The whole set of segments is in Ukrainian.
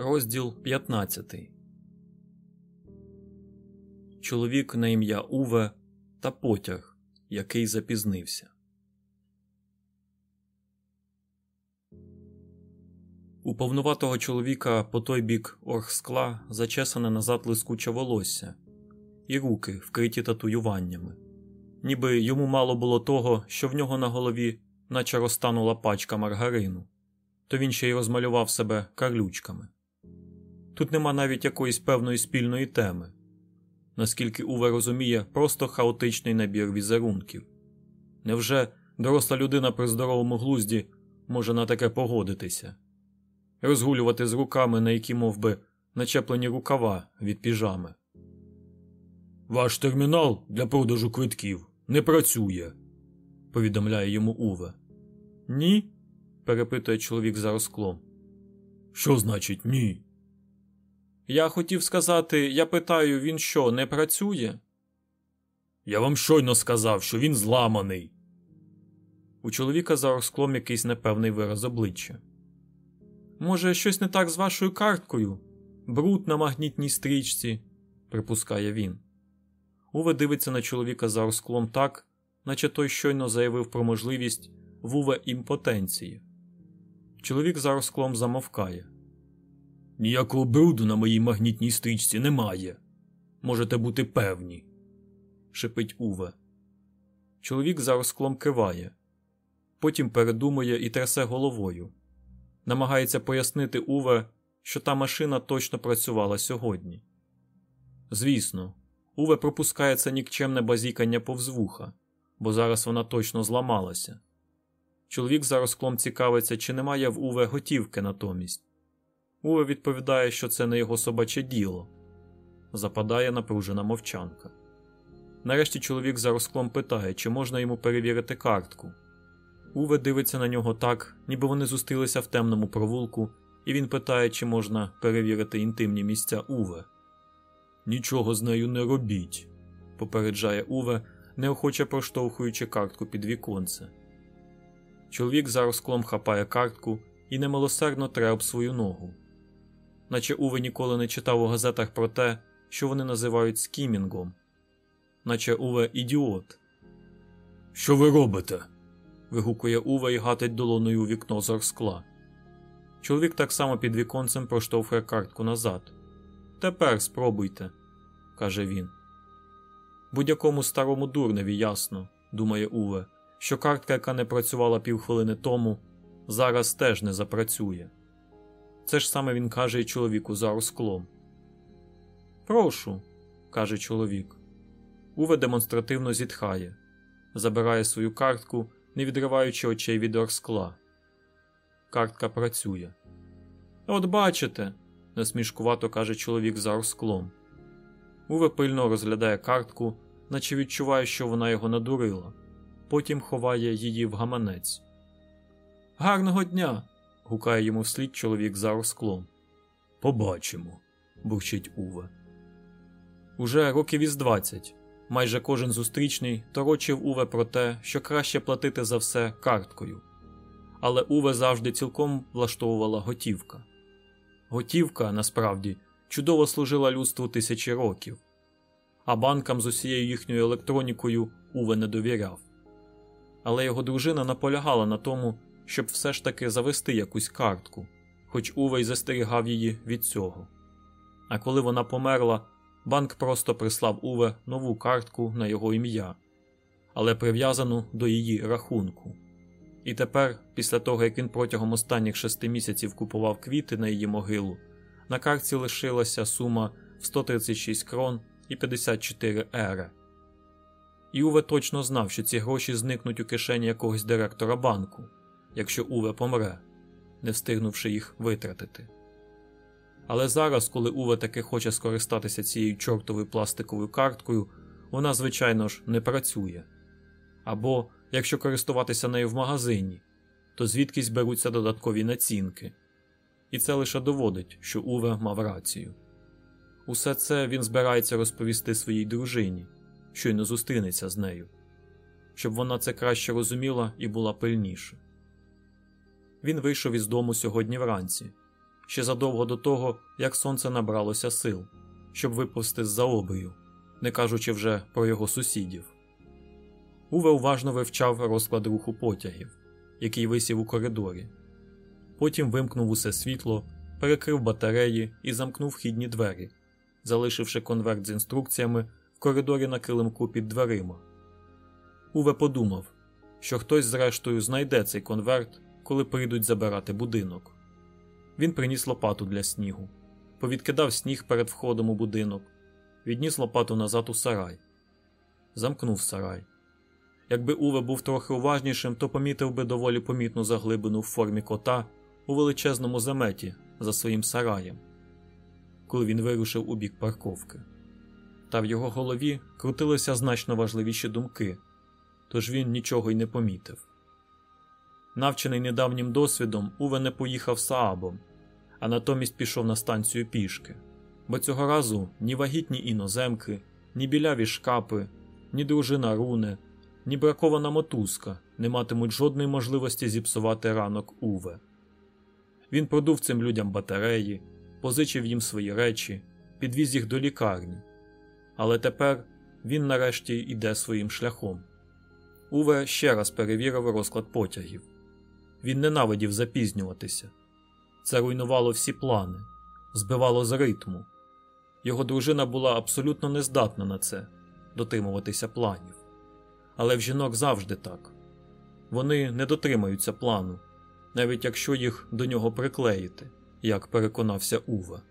Розділ 15 Чоловік на ім'я Уве та потяг, який запізнився. У повнуватого чоловіка по той бік оргскла зачесане назад лискуче волосся, і руки вкриті татуюваннями. Ніби йому мало було того, що в нього на голові наче розтанула пачка маргарину, то він ще й розмалював себе карлючками. Тут нема навіть якоїсь певної спільної теми, наскільки Уве розуміє, просто хаотичний набір візерунків. Невже доросла людина при здоровому глузді може на таке погодитися, розгулювати з руками, на які мов би, начеплені рукава від піжами? Ваш термінал для продажу квитків не працює, повідомляє йому Уве. Ні? перепитує чоловік за розклом. Що значить ні? Я хотів сказати, я питаю, він що, не працює? Я вам щойно сказав, що він зламаний. У чоловіка за розклом якийсь непевний вираз обличчя. Може, щось не так з вашою карткою? Бруд на магнітній стрічці, припускає він. Уве дивиться на чоловіка за розклом так, наче той щойно заявив про можливість в Уве імпотенції. Чоловік за розклом замовкає. Ніякого бруду на моїй магнітній стрічці немає. Можете бути певні, шипить Уве. Чоловік за розклом киває, потім передумує і трясе головою. Намагається пояснити Уве, що та машина точно працювала сьогодні. Звісно, Уве пропускає це нікчемне базікання повз вуха, бо зараз вона точно зламалася. Чоловік за розклом цікавиться, чи немає в Уве готівки натомість. Уве відповідає, що це не його собаче діло. Западає напружена мовчанка. Нарешті чоловік за розклом питає, чи можна йому перевірити картку. Уве дивиться на нього так, ніби вони зустрілися в темному провулку, і він питає, чи можна перевірити інтимні місця Уве. Нічого з нею не робіть, попереджає Уве, неохоче проштовхуючи картку під віконце. Чоловік за розклом хапає картку і немилосердно тре об свою ногу. Наче Уве ніколи не читав у газетах про те, що вони називають скімінгом, наче Уве ідіот. Що ви робите? вигукує Уве і гатить долоною у вікно з орскла. Чоловік так само під віконцем проштовхує картку назад. Тепер спробуйте, каже він. Будь-якому старому дурневі ясно, думає Уве, що картка, яка не працювала півхвилини тому, зараз теж не запрацює. Це ж саме він каже і чоловіку за розклом. Прошу, каже чоловік. Уве демонстративно зітхає, забирає свою картку, не відриваючи очей від орскла. Картка працює. От бачите, насмішкувато каже чоловік за орсклом. Уве пильно розглядає картку, наче відчуває, що вона його надурила, потім ховає її в гаманець. Гарного дня! Гукає йому вслід чоловік за розклом. Побачимо, бурчить Уве. Уже років із двадцять. Майже кожен зустрічний торочив Уве про те, що краще платити за все карткою. Але Уве завжди цілком влаштовувала готівка. Готівка, насправді, чудово служила людству тисячі років, а банкам з усією їхньою електронікою Уве не довіряв. Але його дружина наполягала на тому, щоб все ж таки завести якусь картку, хоч Уве й застерігав її від цього. А коли вона померла, банк просто прислав Уве нову картку на його ім'я, але прив'язану до її рахунку. І тепер, після того як він протягом останніх шести місяців купував квіти на її могилу, на картці лишилася сума в 136 крон і 54 ери. І Уве точно знав, що ці гроші зникнуть у кишені якогось директора банку, якщо Уве помре, не встигнувши їх витратити. Але зараз, коли Уве таки хоче скористатися цією чортовою пластиковою карткою, вона, звичайно ж, не працює. Або, якщо користуватися нею в магазині, то звідкись беруться додаткові націнки. І це лише доводить, що Уве мав рацію. Усе це він збирається розповісти своїй дружині, щойно зустрінеться з нею, щоб вона це краще розуміла і була пильніше. Він вийшов із дому сьогодні вранці, ще задовго до того, як сонце набралося сил, щоб виповзти з за обрію, не кажучи вже про його сусідів. Уве уважно вивчав розклад руху потягів, який висів у коридорі. Потім вимкнув усе світло, перекрив батареї і замкнув вхідні двері, залишивши конверт з інструкціями в коридорі на килимку під дверима. Уве подумав, що хтось, зрештою, знайде цей конверт, коли прийдуть забирати будинок. Він приніс лопату для снігу, повідкидав сніг перед входом у будинок, відніс лопату назад у сарай, замкнув сарай. Якби Уве був трохи уважнішим, то помітив би доволі помітну заглибину в формі кота у величезному заметі за своїм сараєм, коли він вирушив у бік парковки. Та в його голові крутилися значно важливіші думки, тож він нічого й не помітив. Навчений недавнім досвідом, Уве не поїхав Саабом, а натомість пішов на станцію пішки, бо цього разу ні вагітні іноземки, ні біляві шкапи, ні дружина руне, ні бракована мотузка не матимуть жодної можливості зіпсувати ранок Уве. Він продув цим людям батареї, позичив їм свої речі, підвіз їх до лікарні. Але тепер він нарешті йде своїм шляхом. Уве ще раз перевірив розклад потягів. Він ненавидів запізнюватися. Це руйнувало всі плани, збивало з ритму. Його дружина була абсолютно нездатна на це дотримуватися планів. Але в жінок завжди так вони не дотримаються плану, навіть якщо їх до нього приклеїти, як переконався Ува.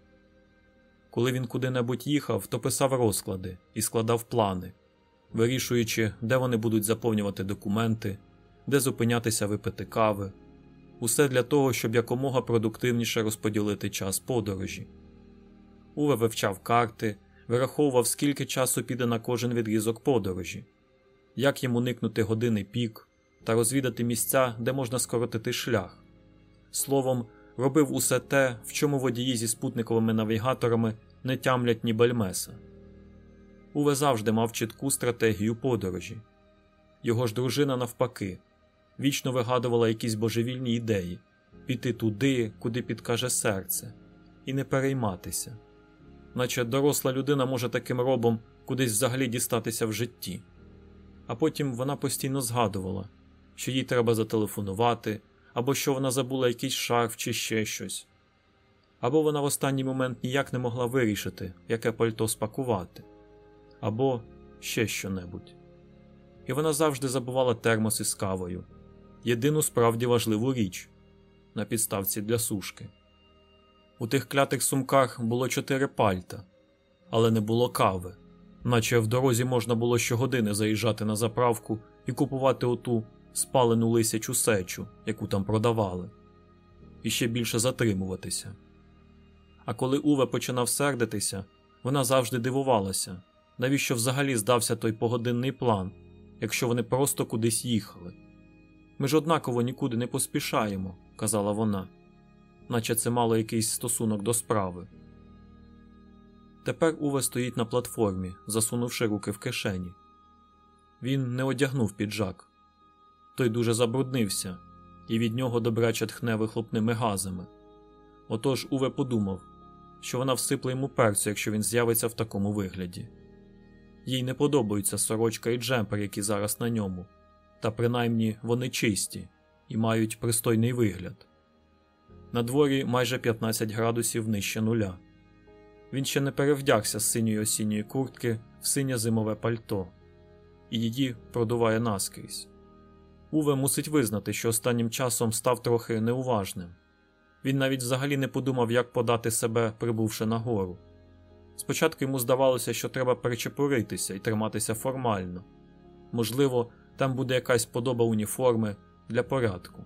Коли він куди-небудь їхав, то писав розклади і складав плани, вирішуючи, де вони будуть заповнювати документи, де зупинятися випити кави, усе для того, щоб якомога продуктивніше розподілити час подорожі. Уве вивчав карти, вираховував, скільки часу піде на кожен відрізок подорожі, як йому уникнути години пік та розвідати місця, де можна скоротити шлях. Словом, робив усе те, в чому водії зі спутниковими навігаторами не тямлять ні бальмеса. Уве завжди мав чітку стратегію подорожі. Його ж дружина, навпаки, вічно вигадувала якісь божевільні ідеї піти туди, куди підкаже серце, і не перейматися, наче доросла людина може таким робом кудись взагалі дістатися в житті. А потім вона постійно згадувала, що їй треба зателефонувати, або що вона забула якийсь шарф чи ще щось, або вона в останній момент ніяк не могла вирішити, яке пальто спакувати, або ще що-небудь. І вона завжди забувала термос із кавою єдину справді важливу річ на підставці для сушки. У тих клятих сумках було чотири пальта, але не було кави, наче в дорозі можна було щогодини заїжджати на заправку і купувати оту спалену лисячу сечу, яку там продавали, і ще більше затримуватися. А коли Уве починав сердитися, вона завжди дивувалася, навіщо взагалі здався той погодинний план, якщо вони просто кудись їхали. Ми ж однаково нікуди не поспішаємо, казала вона, наче це мало якийсь стосунок до справи. Тепер Уве стоїть на платформі, засунувши руки в кишені. Він не одягнув піджак. Той дуже забруднився, і від нього добряче тхне вихлопними газами. Отож Уве подумав, що вона всипле йому перцю, якщо він з'явиться в такому вигляді. Їй не подобаються сорочка і джемпер, які зараз на ньому та принаймні вони чисті і мають пристойний вигляд. На дворі майже 15 градусів нижче нуля. Він ще не перевдягся з синьої осінньої куртки в синє зимове пальто, і її продуває наскрізь. Уве мусить визнати, що останнім часом став трохи неуважним. Він навіть взагалі не подумав, як подати себе, прибувши на гору. Спочатку йому здавалося, що треба перечепуритися і триматися формально. Можливо, там буде якась подоба уніформи для порядку.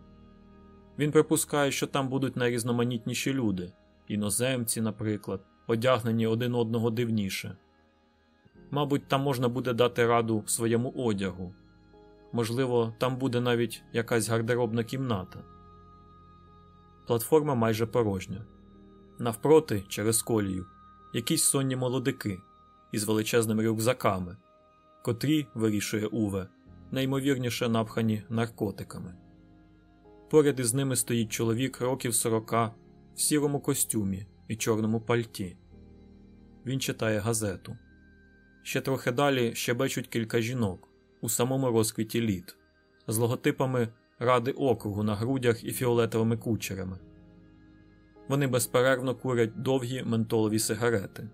Він припускає, що там будуть найрізноманітніші люди, іноземці, наприклад, одягнені один одного дивніше. Мабуть, там можна буде дати раду своєму одягу. Можливо, там буде навіть якась гардеробна кімната. Платформа майже порожня. Навпроти, через колію, якісь сонні молодики із величезними рюкзаками, котрі, вирішує Уве, найімовірніше напхані наркотиками. Поряд із ними стоїть чоловік років сорока в сірому костюмі і чорному пальті. Він читає газету. Ще трохи далі щебечуть кілька жінок у самому розквіті літ з логотипами Ради округу на грудях і фіолетовими кучерами. Вони безперервно курять довгі ментолові сигарети.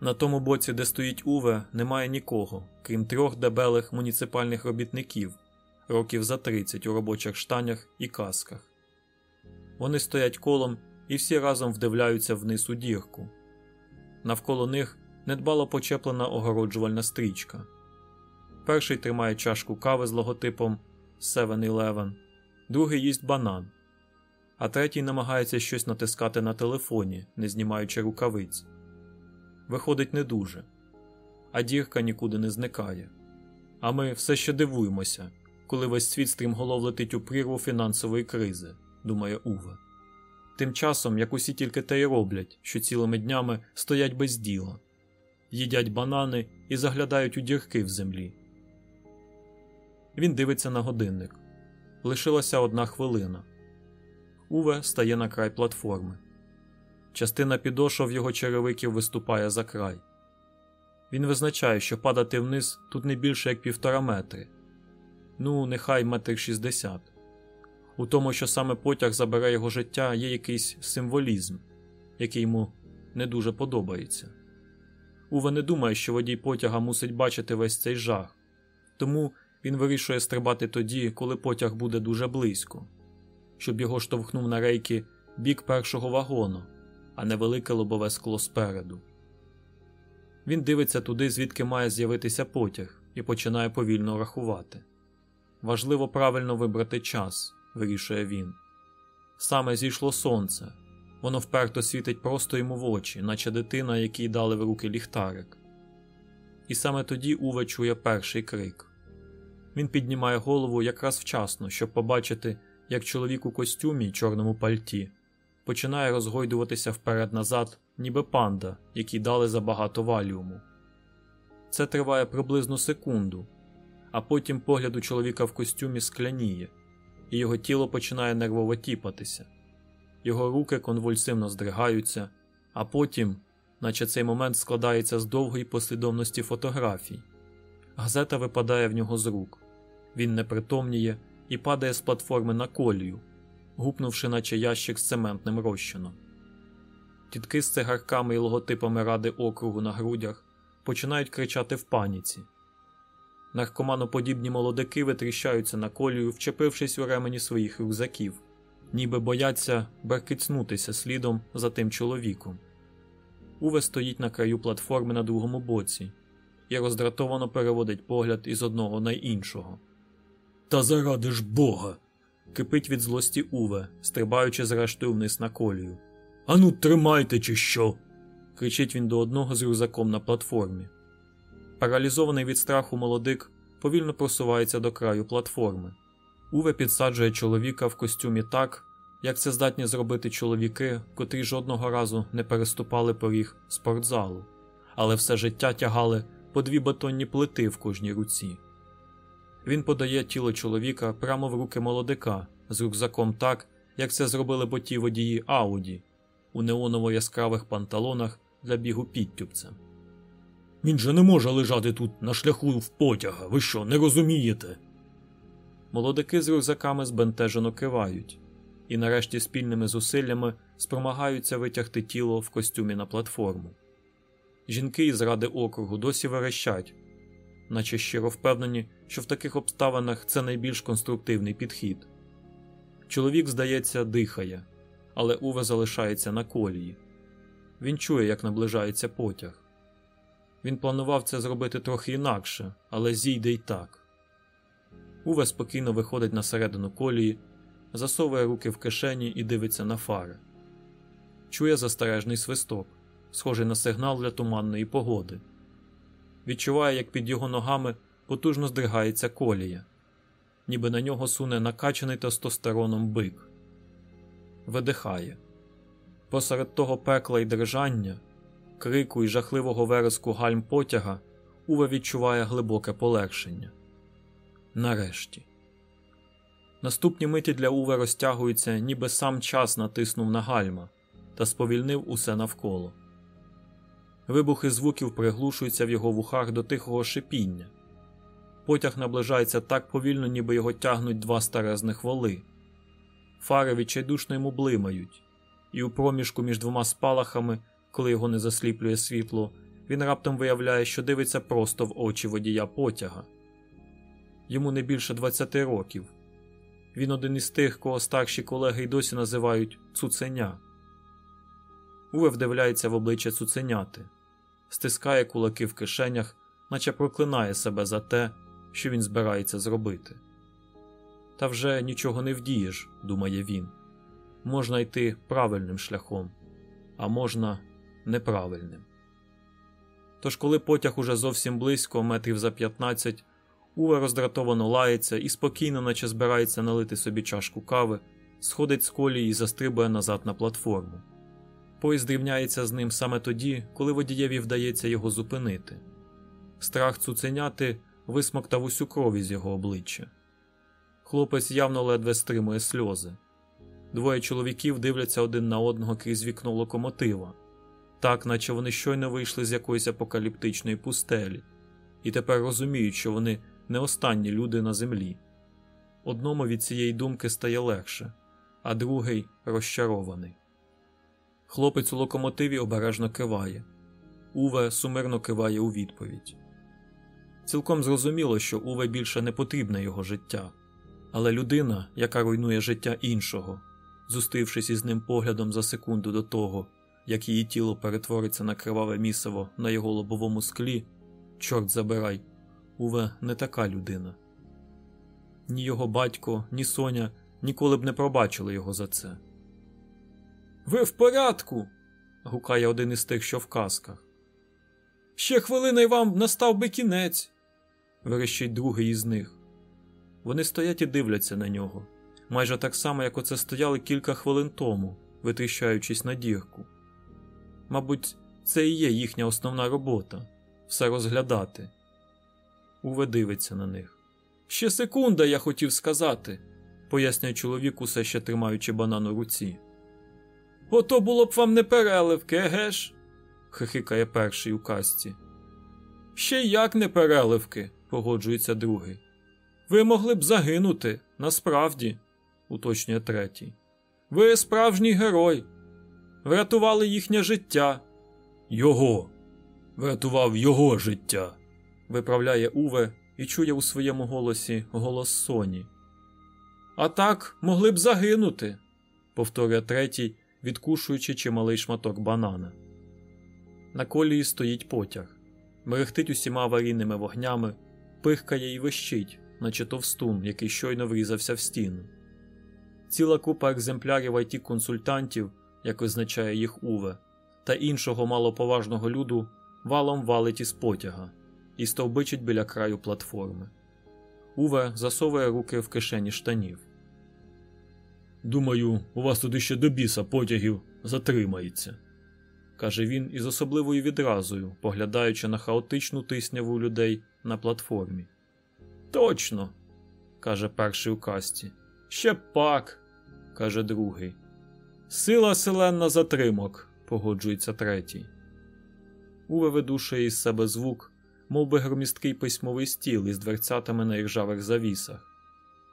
На тому боці, де стоїть Уве, немає нікого, крім трьох дебелих муніципальних робітників, років за 30 у робочих штанях і касках. Вони стоять колом і всі разом вдивляються вниз у дірку. Навколо них недбало почеплена огороджувальна стрічка. Перший тримає чашку кави з логотипом 7-Eleven, другий їсть банан, а третій намагається щось натискати на телефоні, не знімаючи рукавиць. Виходить не дуже, а дірка нікуди не зникає. А ми все ще дивуємося, коли весь світ стрімголов летить у прірву фінансової кризи, думає Уве. Тим часом, як усі тільки те й роблять, що цілими днями стоять без діла, їдять банани і заглядають у дірки в землі. Він дивиться на годинник. Лишилася одна хвилина. Уве стає на край платформи. Частина підошов його черевиків виступає за край. Він визначає, що падати вниз тут не більше як півтора метри. Ну, нехай метр шістдесят. У тому, що саме потяг забере його життя, є якийсь символізм, який йому не дуже подобається. Уве не думає, що водій потяга мусить бачити весь цей жах, тому він вирішує стрибати тоді, коли потяг буде дуже близько, щоб його штовхнув на рейки бік першого вагону, а не велике лобове скло спереду. Він дивиться туди, звідки має з'явитися потяг, і починає повільно рахувати. Важливо правильно вибрати час, вирішує він. Саме зійшло сонце, воно вперто світить просто йому в очі, наче дитина, якій дали в руки ліхтарик. І саме тоді Уве чує перший крик. Він піднімає голову якраз вчасно, щоб побачити, як чоловік у костюмі чорному пальті починає розгойдуватися вперед-назад, ніби панда, якій дали забагато валіуму. Це триває приблизно секунду, а потім погляд у чоловіка в костюмі скляніє, і його тіло починає нервово тіпатися. Його руки конвульсивно здригаються, а потім, наче цей момент складається з довгої послідовності фотографій. Газета випадає в нього з рук. Він непритомніє і падає з платформи на колію, гупнувши, наче ящик з цементним розчином. Тітки з цигарками і логотипами ради округу на грудях починають кричати в паніці. Наркоманоподібні молодики витріщаються на колію, вчепившись у ремені своїх рюкзаків, ніби бояться беркицнутися слідом за тим чоловіком. Уве стоїть на краю платформи на другому боці і роздратовано переводить погляд із одного на іншого. Та заради ж бога. Кипить від злості Уве, стрибаючи зрештою вниз на колію. Ану, тримайте, чи що. кричить він до одного з рюкзаком на платформі. Паралізований від страху молодик повільно просувається до краю платформи. Уве підсаджує чоловіка в костюмі так, як це здатні зробити чоловіки, котрі жодного разу не переступали поріг спортзалу, але все життя тягали по дві бетонні плити в кожній руці. Він подає тіло чоловіка прямо в руки молодика з рюкзаком так, як це зробили боті водії Ауді у неоново яскравих панталонах для бігу підтюбцем. Він же не може лежати тут на шляху в потяга. Ви що, не розумієте? Молодики з рюкзаками збентежено кивають і, нарешті, спільними зусиллями спромагаються витягти тіло в костюмі на платформу. Жінки із ради округу досі верещать, наче щиро впевнені, що в таких обставинах це найбільш конструктивний підхід. Чоловік, здається, дихає, але Уве залишається на колії. Він чує, як наближається потяг. Він планував це зробити трохи інакше, але зійде й так. Уве спокійно виходить на середину колії, засовує руки в кишені і дивиться на фари. Чує застережний свисток, схожий на сигнал для туманної погоди. Відчуває, як під його ногами потужно здригається колія, ніби на нього суне накачаний тестостероном бик. Видихає. Посеред того пекла й дрижання, крику і жахливого вереску гальм потяга Уве відчуває глибоке полегшення. Нарешті. Наступні миті для Уве розтягуються, ніби сам час натиснув на гальма та сповільнив усе навколо. Вибухи звуків приглушуються в його вухах до тихого шипіння. Потяг наближається так повільно, ніби його тягнуть два старезних воли. Фари відчайдушно йому блимають, і у проміжку між двома спалахами, коли його не засліплює світло, він раптом виявляє, що дивиться просто в очі водія потяга. Йому не більше 20 років. Він один із тих, кого старші колеги й досі називають цуценя. Уве вдивляється в обличчя цуценяти, стискає кулаки в кишенях, наче проклинає себе за те, що він збирається зробити. Та вже нічого не вдієш, думає він. Можна йти правильним шляхом, а можна неправильним. Тож, коли потяг уже зовсім близько, метрів за 15, Уве роздратовано лається і спокійно, наче збирається налити собі чашку кави, сходить з колії і застрибує назад на платформу. Поїзд рівняється з ним саме тоді, коли водієві вдається його зупинити. Страх цуценяти висмоктав усю кров із його обличчя. Хлопець явно ледве стримує сльози. Двоє чоловіків дивляться один на одного крізь вікно локомотива, так наче вони щойно вийшли з якоїсь апокаліптичної пустелі, і тепер розуміють, що вони не останні люди на землі. Одному від цієї думки стає легше, а другий розчарований. Хлопець у локомотиві обережно киває. Уве сумирно киває у відповідь. Цілком зрозуміло, що Уве більше не потрібне його життя, але людина, яка руйнує життя іншого, зустрівшись із ним поглядом за секунду до того, як її тіло перетвориться на криваве місиво на його лобовому склі, чорт забирай, Уве не така людина. Ні його батько, ні Соня ніколи б не пробачили його за це. Ви в порядку. гукає один із тих, що в казках. Ще хвилина й вам настав би кінець, верещить другий із них. Вони стоять і дивляться на нього, майже так само, як оце стояли кілька хвилин тому, витріщаючись на дірку. Мабуть, це і є їхня основна робота все розглядати. Уве дивиться на них. Ще секунда, я хотів сказати, пояснює чоловік, усе ще тримаючи банан у руці. Ото було б вам не переливки, еге ж? хихикає перший у касті. Ще як не переливки, погоджується другий. Ви могли б загинути, насправді, уточнює третій. Ви справжній герой. Врятували їхнє життя. Його. Врятував його життя, виправляє Уве і чує у своєму голосі голос Соні. А так могли б загинути, повторює третій, відкушуючи чималий шматок банана. На колії стоїть потяг, мерехтить усіма аварійними вогнями, пихкає і вищить, наче товстун, який щойно врізався в стіну. Ціла купа екземплярів it консультантів, як визначає їх Уве, та іншого малоповажного люду валом валить із потяга і стовбичить біля краю платформи. Уве засовує руки в кишені штанів. Думаю, у вас туди ще до біса потягів затримається, каже він із особливою відразою, поглядаючи на хаотичну тисняву людей на платформі. Точно, каже перший у касті. Ще пак, каже другий. Сила селенна затримок, погоджується третій. Уве видушує із себе звук, мов би громісткий письмовий стіл із дверцятами на іржавих завісах.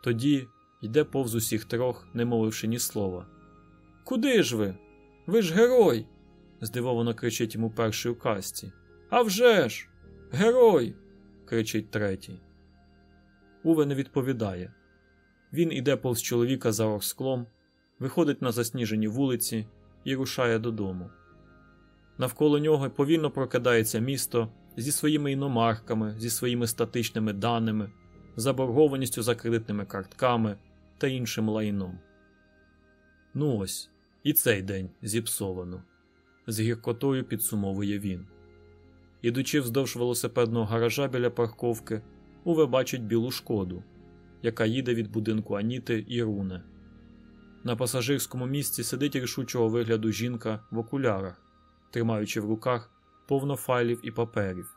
Тоді йде повз усіх трьох, не мовивши ні слова. Куди ж ви? Ви ж герой. здивовано кричить йому перший у касті. «А вже ж! Герой! кричить третій. Уве не відповідає. Він іде повз чоловіка за орсклом, виходить на засніжені вулиці і рушає додому. Навколо нього повільно прокидається місто зі своїми іномарками, зі своїми статичними даними, заборгованістю за кредитними картками та іншим лайном. Ну ось, і цей день зіпсовано, з гіркотою підсумовує він. Ідучи вздовж велосипедного гаража біля парковки, Уве бачить білу шкоду, яка їде від будинку Аніти і Руне. На пасажирському місці сидить рішучого вигляду жінка в окулярах, тримаючи в руках повно файлів і паперів.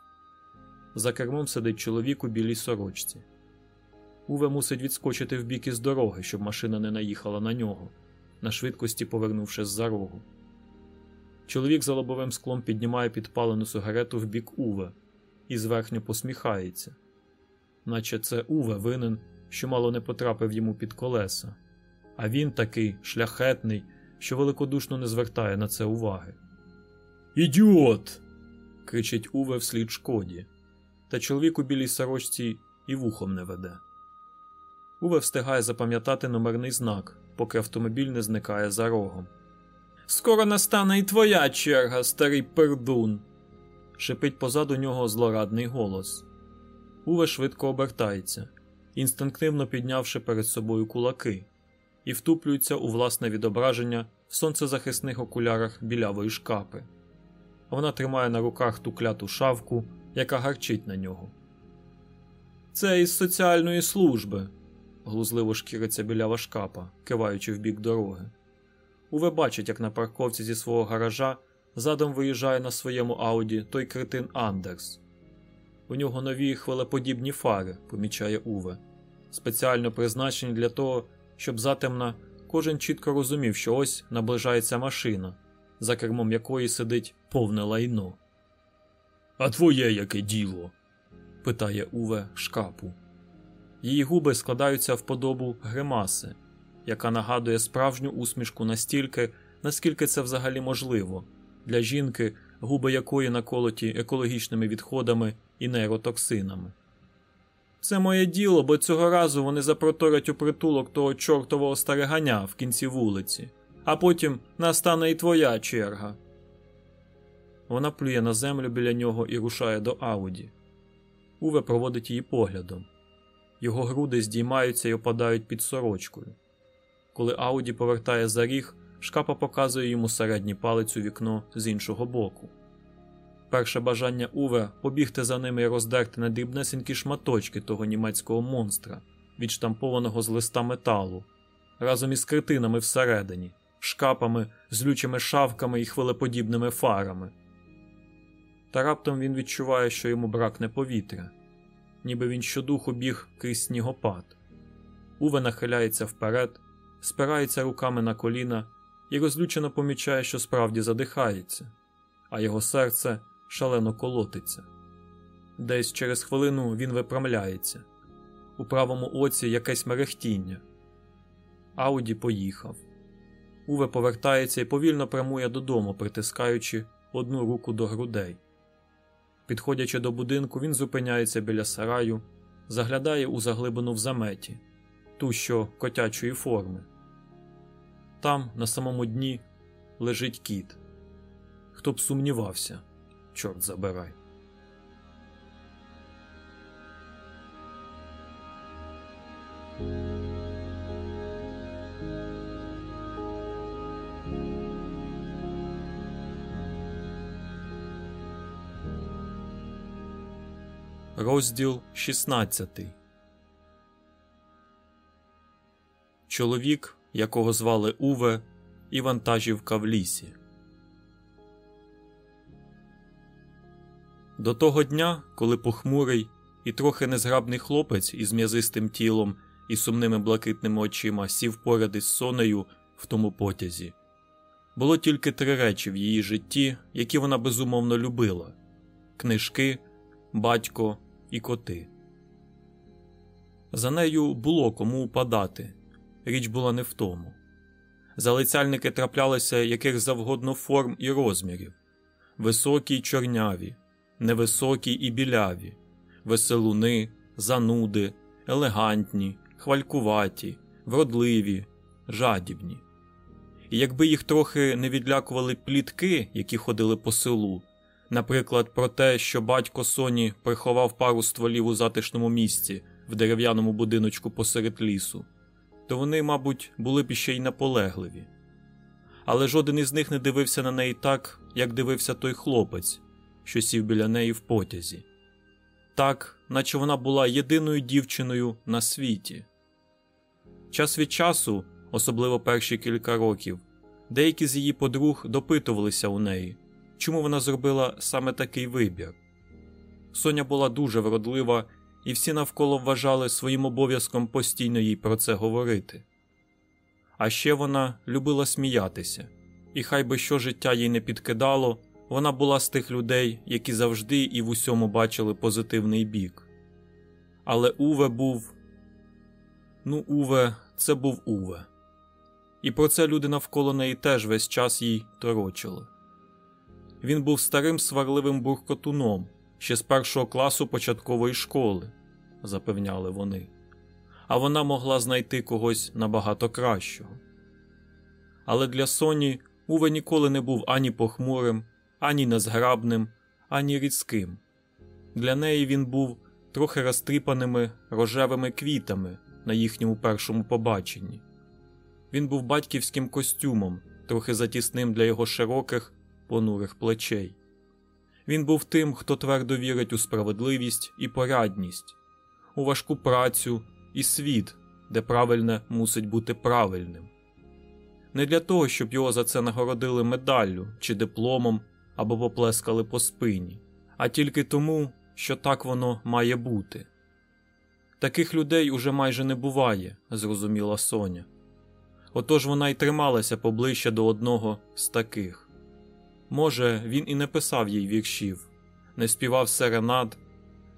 За кермом сидить чоловік у білій сорочці. Уве мусить відскочити в бік із дороги, щоб машина не наїхала на нього, на швидкості повернувши з-за рогу. Чоловік за лобовим склом піднімає підпалену сигарету в бік Уве і зверхньо посміхається, наче це Уве винен, що мало не потрапив йому під колеса, а він такий шляхетний, що великодушно не звертає на це уваги. Ідіот! кричить Уве вслід шкоді, та чоловік у білій сорочці і вухом не веде. Уве встигає запам'ятати номерний знак, поки автомобіль не зникає за рогом. Скоро настане і твоя черга, старий пердун. шипить позаду нього злорадний голос. Уве швидко обертається, інстинктивно піднявши перед собою кулаки, і втуплюється у власне відображення в сонцезахисних окулярах білявої шкапи. Вона тримає на руках ту кляту шавку, яка гарчить на нього. Це із соціальної служби, глузливо шкіриться білява шкапа, киваючи в бік дороги. Уве бачить, як на парковці зі свого гаража задом виїжджає на своєму ауді той критин Андерс. У нього нові хвилеподібні фари, помічає Уве, спеціально призначені для того, щоб затемна кожен чітко розумів, що ось наближається машина, за кермом якої сидить повне лайно. А твоє яке діло? питає Уве шкапу. Її губи складаються в подобу гримаси, яка нагадує справжню усмішку настільки, наскільки це взагалі можливо, для жінки, губи якої наколоті екологічними відходами і нейротоксинами. Це моє діло, бо цього разу вони запроторять у притулок того чортового стариганя в кінці вулиці, а потім настане і твоя черга. Вона плює на землю біля нього і рушає до Ауді. Уве проводить її поглядом. Його груди здіймаються і опадають під сорочкою. Коли Ауді повертає за ріг, шкапа показує йому середній палець у вікно з іншого боку. Перше бажання Уве побігти за ними і роздерти на дрібнесенькі шматочки того німецького монстра, відштампованого з листа металу, разом із критинами всередині, шкапами, злючими шавками і хвилеподібними фарами. Та раптом він відчуває, що йому бракне повітря, ніби він щодуху біг крізь снігопад. Уве нахиляється вперед, спирається руками на коліна і розлючено помічає, що справді задихається, а його серце шалено колотиться. Десь через хвилину він випрямляється. У правому оці якесь мерехтіння. Ауді поїхав. Уве повертається і повільно прямує додому, притискаючи одну руку до грудей. Підходячи до будинку, він зупиняється біля сараю, заглядає у заглибину в заметі, ту що котячої форми. Там, на самому дні, лежить кіт. Хто б сумнівався, чорт забирай. Розділ 16 Чоловік, якого звали Уве, і вантажівка в лісі. До того дня, коли похмурий і трохи незграбний хлопець із м'язистим тілом і сумними блакитними очима сів поряд із сонею в тому потязі, було тільки три речі в її житті, які вона безумовно любила: книжки, батько і коти. За нею було кому упадати. Річ була не в тому. Залицяльники траплялися яких завгодно форм і розмірів високі й чорняві, невисокі і біляві, веселуни, зануди, елегантні, хвалькуваті, вродливі, жадібні. І якби їх трохи не відлякували плітки, які ходили по селу, наприклад, про те, що батько Соні приховав пару стволів у затишному місці в дерев'яному будиночку посеред лісу, то вони, мабуть, були б іще й наполегливі. Але жоден із них не дивився на неї так, як дивився той хлопець, що сів біля неї в потязі, так, наче вона була єдиною дівчиною на світі. Час від часу, особливо перші кілька років, деякі з її подруг допитувалися у неї, чому вона зробила саме такий вибір. Соня була дуже вродлива і всі навколо вважали своїм обов'язком постійно їй про це говорити. А ще вона любила сміятися, і хай би що життя їй не підкидало, вона була з тих людей, які завжди і в усьому бачили позитивний бік. Але Уве був. Ну, Уве, це був Уве. І про це люди навколо неї теж весь час їй торочили. Він був старим сварливим буркотуном ще з першого класу початкової школи, запевняли вони, а вона могла знайти когось набагато кращого. Але для Соні Уве ніколи не був ані похмурим, ані незграбним, ані різким. Для неї він був трохи розтріпаними рожевими квітами на їхньому першому побаченні. Він був батьківським костюмом, трохи затісним для його широких, понурих плечей. Він був тим, хто твердо вірить у справедливість і порядність, у важку працю і світ, де правильне мусить бути правильним. Не для того, щоб його за це нагородили медаллю чи дипломом або поплескали по спині, а тільки тому, що так воно має бути. Таких людей уже майже не буває, зрозуміла Соня. Отож вона й трималася поближче до одного з таких. Може, він і не писав їй віршів, не співав серенад,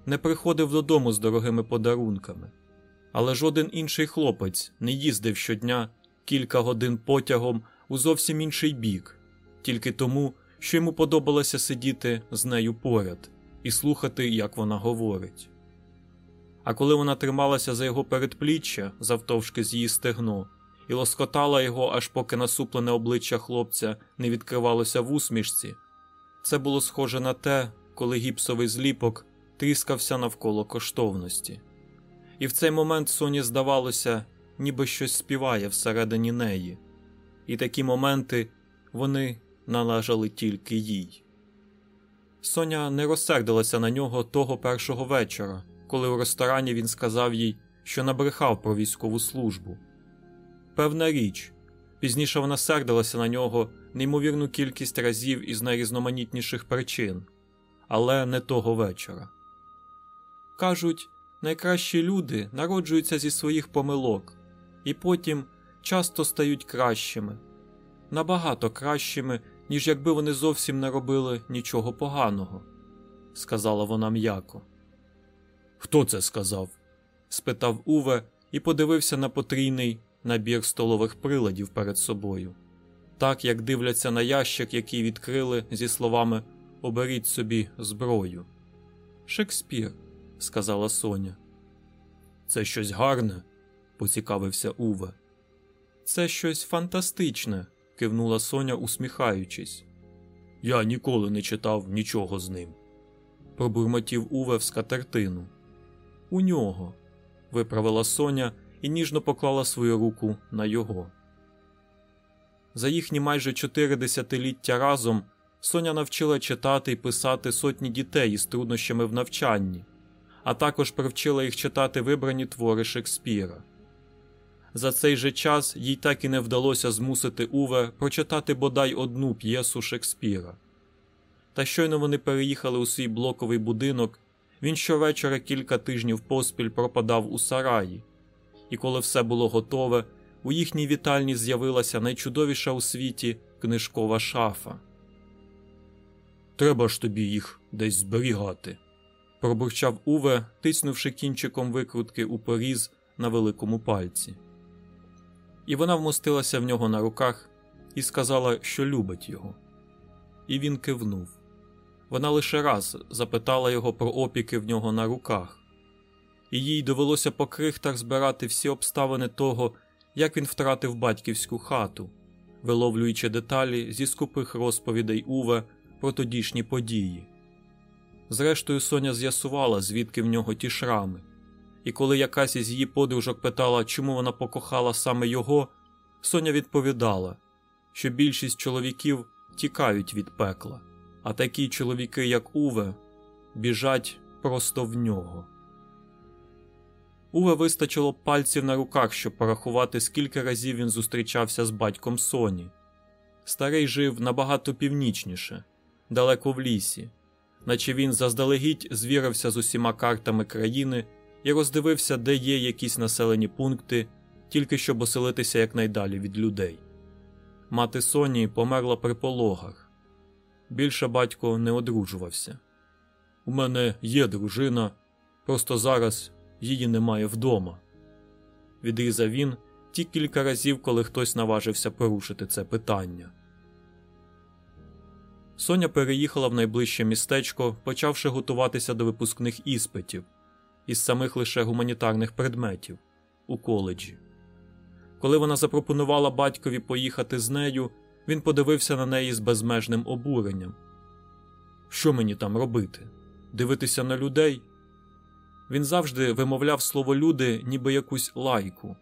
не приходив додому з дорогими подарунками, але жоден інший хлопець не їздив щодня кілька годин потягом у зовсім інший бік, тільки тому, що йому подобалося сидіти з нею поряд і слухати, як вона говорить. А коли вона трималася за його передпліччя, завтовшки з її стегно, і лоскотала його, аж поки насуплене обличчя хлопця не відкривалося в усмішці, це було схоже на те, коли гіпсовий зліпок тріскався навколо коштовності. І в цей момент Соні здавалося, ніби щось співає всередині неї, і такі моменти вони належали тільки їй. Соня не розсердилася на нього того першого вечора, коли у ресторані він сказав їй, що набрехав про військову службу. Певна річ, пізніше вона сердилася на нього неймовірну кількість разів із найрізноманітніших причин, але не того вечора. Кажуть, найкращі люди народжуються зі своїх помилок і потім часто стають кращими, набагато кращими, ніж якби вони зовсім не робили нічого поганого, сказала вона м'яко. Хто це сказав? спитав Уве і подивився на потрійний набір столових приладів перед собою, так як дивляться на ящик, який відкрили зі словами Оберіть собі зброю. Шекспір, сказала Соня. Це щось гарне, поцікавився Уве. Це щось фантастичне, кивнула Соня, усміхаючись. Я ніколи не читав нічого з ним. Пробурмотів Уве в скатертину. У нього, виправила Соня і ніжно поклала свою руку на його. За їхні майже чотири десятиліття разом Соня навчила читати і писати сотні дітей із труднощами в навчанні, а також привчила їх читати вибрані твори Шекспіра. За цей же час їй так і не вдалося змусити Уве прочитати бодай одну п'єсу Шекспіра. Та щойно вони переїхали у свій блоковий будинок, він щовечора кілька тижнів поспіль пропадав у сараї, і коли все було готове, у їхній вітальні з'явилася найчудовіша у світі книжкова шафа. Треба ж тобі їх десь зберігати, пробурчав Уве, тиснувши кінчиком викрутки у поріз на великому пальці. І вона вмостилася в нього на руках і сказала, що любить його. І він кивнув. Вона лише раз запитала його про опіки в нього на руках, і їй довелося по крихтах збирати всі обставини того, як він втратив батьківську хату, виловлюючи деталі зі скупих розповідей Уве про тодішні події. Зрештою, Соня з'ясувала, звідки в нього ті шрами, і коли якась із її подружок питала, чому вона покохала саме його, Соня відповідала, що більшість чоловіків тікають від пекла, а такі чоловіки, як Уве, біжать просто в нього. Уве вистачило пальців на руках, щоб порахувати, скільки разів він зустрічався з батьком Соні. Старий жив набагато північніше, далеко в лісі, наче він заздалегідь звірився з усіма картами країни і роздивився, де є якісь населені пункти, тільки щоб оселитися якнайдалі від людей. Мати Соні померла при пологах. Більше батько не одружувався. У мене є дружина, просто зараз її немає вдома. Відрізав він ті кілька разів, коли хтось наважився порушити це питання. Соня переїхала в найближче містечко, почавши готуватися до випускних іспитів із самих лише гуманітарних предметів у коледжі. Коли вона запропонувала батькові поїхати з нею, він подивився на неї з безмежним обуренням. Що мені там робити? Дивитися на людей? Він завжди вимовляв слово люди, ніби якусь лайку.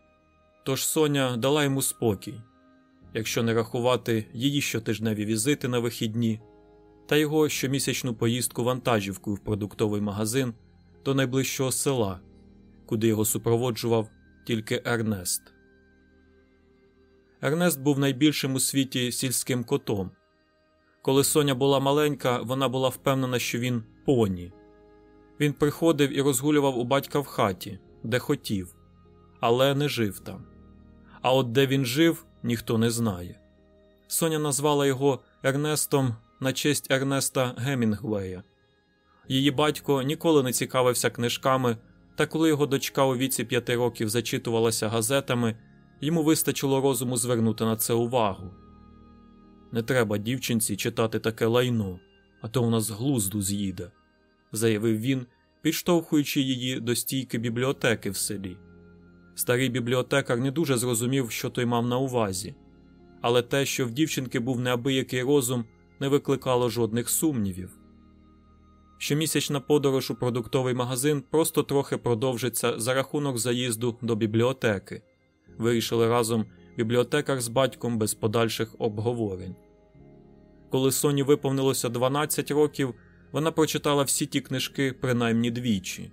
Тож Соня дала йому спокій, якщо не рахувати її щотижневі візити на вихідні та його щомісячну поїздку вантажівкою в продуктовий магазин до найближчого села, куди його супроводжував тільки Ернест. Ернест був найбільшим у світі сільським котом. Коли Соня була маленька, вона була впевнена, що він поні. Він приходив і розгулював у батька в хаті, де хотів, але не жив там. А от де він жив, ніхто не знає. Соня назвала його Ернестом на честь Ернеста Гемінгвея. Її батько ніколи не цікавився книжками, та коли його дочка у віці п'яти років зачитувалася газетами, йому вистачило розуму звернути на це увагу. Не треба дівчинці читати таке лайно, а то вона з глузду з'їде, заявив він, підштовхуючи її до стійки бібліотеки в селі. Старий бібліотекар не дуже зрозумів, що той мав на увазі, але те, що в дівчинки був неабиякий розум, не викликало жодних сумнівів. Щомісячна подорож у продуктовий магазин просто трохи продовжиться за рахунок заїзду до бібліотеки. Вирішили разом бібліотекар з батьком без подальших обговорень. Коли Соні виповнилося 12 років, вона прочитала всі ті книжки принаймні двічі.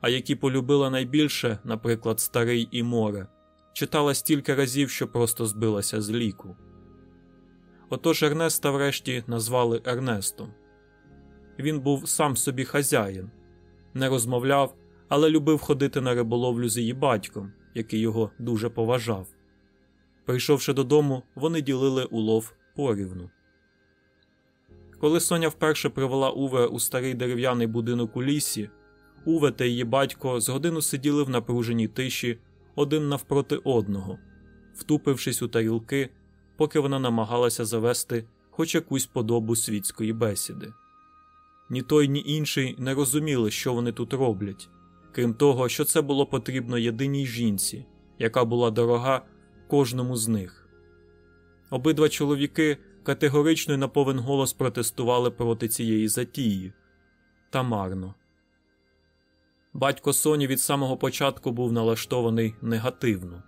А які полюбила найбільше, наприклад, Старий і море, читала стільки разів, що просто збилася з ліку. Отож Ернеста врешті назвали Ернестом. Він був сам собі хазяїн, не розмовляв, але любив ходити на риболовлю з її батьком, який його дуже поважав. Прийшовши додому, вони ділили улов порівну. Коли Соня вперше привела Уве у старий дерев'яний будинок у лісі, Уве та її батько з годину сиділи в напруженій тиші один навпроти одного, втупившись у тарілки, поки вона намагалася завести хоч якусь подобу світської бесіди. Ні той, ні інший не розуміли, що вони тут роблять, крім того, що це було потрібно єдиній жінці, яка була дорога кожному з них. Обидва чоловіки категорично і на повен голос протестували проти цієї затії та марно. Батько Соні від самого початку був налаштований негативно.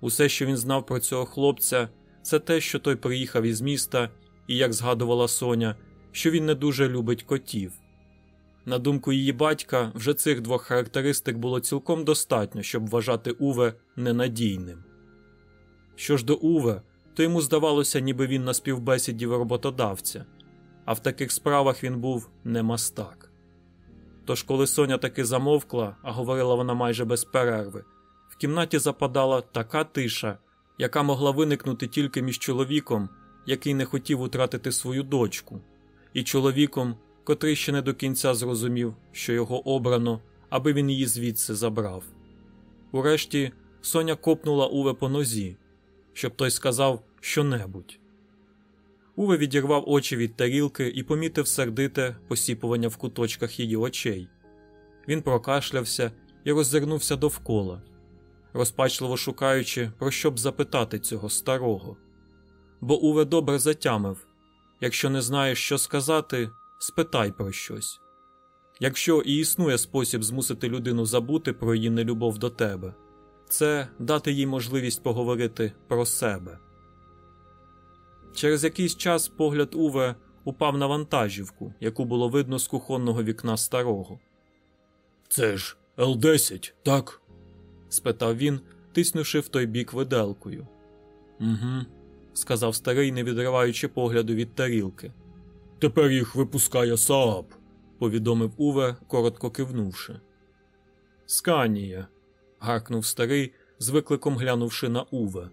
Усе, що він знав про цього хлопця, це те, що той приїхав із міста, і, як згадувала Соня, що він не дуже любить котів. На думку її батька, вже цих двох характеристик було цілком достатньо, щоб вважати Уве ненадійним. Що ж до Уве, то йому здавалося, ніби він на співбесіді в роботодавця, а в таких справах він був не мастак. Тож, коли Соня таки замовкла, а говорила вона майже без перерви, в кімнаті западала така тиша, яка могла виникнути тільки між чоловіком, який не хотів утратити свою дочку, і чоловіком, котрий ще не до кінця зрозумів, що його обрано, аби він її звідси забрав. Урешті Соня копнула Уве по нозі, щоб той сказав що-небудь. Уве відірвав очі від тарілки і помітив сердите посіпування в куточках її очей. Він прокашлявся і роззирнувся довкола, розпачливо шукаючи, про що б запитати цього старого. Бо Уве добре затямив якщо не знаєш, що сказати, спитай про щось. Якщо і існує спосіб змусити людину забути про її нелюбов до тебе, це дати їй можливість поговорити про себе. Через якийсь час погляд Уве упав на вантажівку, яку було видно з кухонного вікна старого. Це ж Л-10, так? спитав він, тиснувши в той бік виделкою. Угу, сказав старий, не відриваючи погляду від тарілки. Тепер їх випускає Сааб, повідомив Уве, коротко кивнувши. Сканія. гаркнув старий, з викликом глянувши на Уве.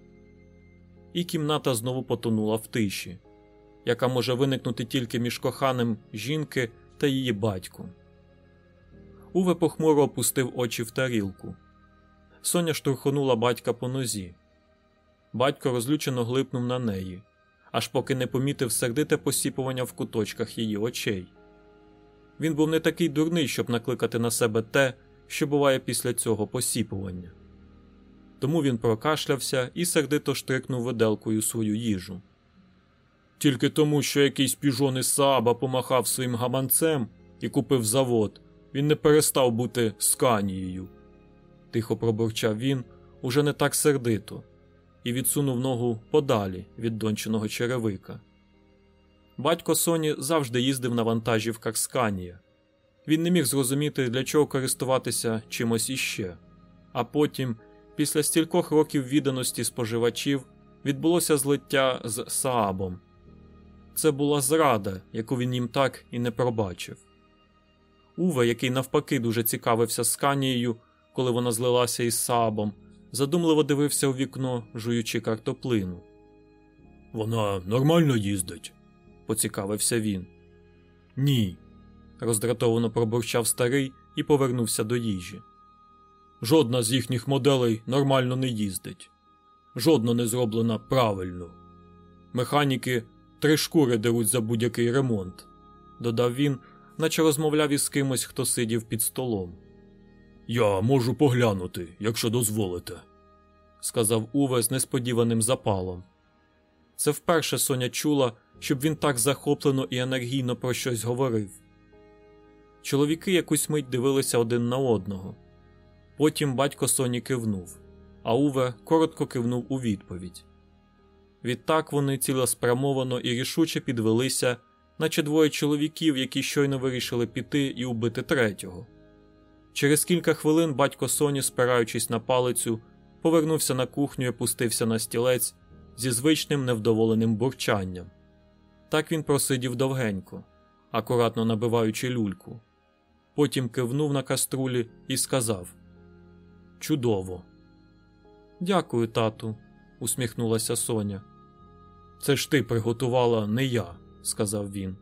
І кімната знову потонула в тиші, яка може виникнути тільки між коханим жінки та її батьком. Уве похмуро опустив очі в тарілку. Соня штурхонула батька по нозі. Батько розлючено глипнув на неї, аж поки не помітив сердите посіпування в куточках її очей. Він був не такий дурний, щоб накликати на себе те, що буває після цього посіпування. Тому він прокашлявся і сердито штрикнув виделкою свою їжу. Тільки тому, що якийсь піжон із Сааба помахав своїм гаманцем і купив завод, він не перестав бути сканією. Тихо пробурчав він, уже не так сердито, і відсунув ногу подалі від донченого черевика. Батько Соні завжди їздив на вантажівках Сканія. Він не міг зрозуміти, для чого користуватися чимось іще. А потім, після стількох років відданості споживачів, відбулося злиття з Саабом. Це була зрада, яку він їм так і не пробачив. Уве, який навпаки дуже цікавився Сканією, коли вона злилася із Саабом, задумливо дивився у вікно, жуючи картоплину. Вона нормально їздить, поцікавився він. Ні. роздратовано пробурчав старий і повернувся до їжі. Жодна з їхніх моделей нормально не їздить. Жодна не зроблена правильно. Механіки три шкури деруть за будь-який ремонт, додав він, наче розмовляв із кимось, хто сидів під столом. Я можу поглянути, якщо дозволите, сказав Уве з несподіваним запалом. Це вперше Соня чула, щоб він так захоплено і енергійно про щось говорив. Чоловіки якусь мить дивилися один на одного. Потім батько Соні кивнув, а Уве коротко кивнув у відповідь. Відтак вони цілеспрямовано і рішуче підвелися, наче двоє чоловіків, які щойно вирішили піти і убити третього. Через кілька хвилин батько Соні, спираючись на палицю, повернувся на кухню і опустився на стілець зі звичним невдоволеним бурчанням. Так він просидів довгенько, акуратно набиваючи люльку. Потім кивнув на каструлі і сказав Чудово. Дякую, тату, усміхнулася Соня. Це ж ти приготувала, не я, сказав він.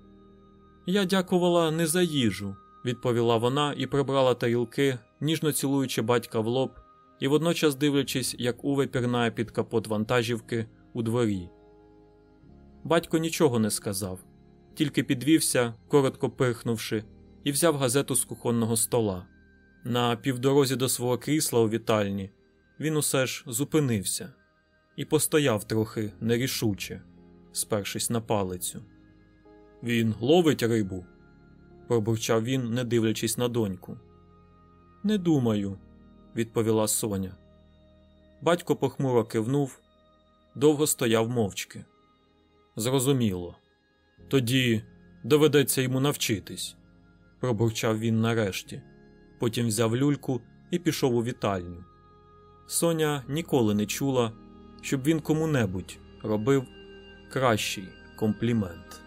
Я дякувала не за їжу, відповіла вона і прибрала тарілки, ніжно цілуючи батька в лоб і водночас дивлячись, як Уве пірнає під капот вантажівки у дворі. Батько нічого не сказав, тільки підвівся, коротко пирхнувши, і взяв газету з кухонного стола. На півдорозі до свого крісла у вітальні він усе ж зупинився і постояв трохи нерішуче, спершись на палицю. Він ловить рибу, пробурчав він, не дивлячись на доньку. Не думаю, відповіла Соня. Батько похмуро кивнув, довго стояв мовчки. Зрозуміло. Тоді доведеться йому навчитись, пробурчав він нарешті. Потім взяв люльку і пішов у вітальню. Соня ніколи не чула, щоб він кому-небудь робив кращий комплімент.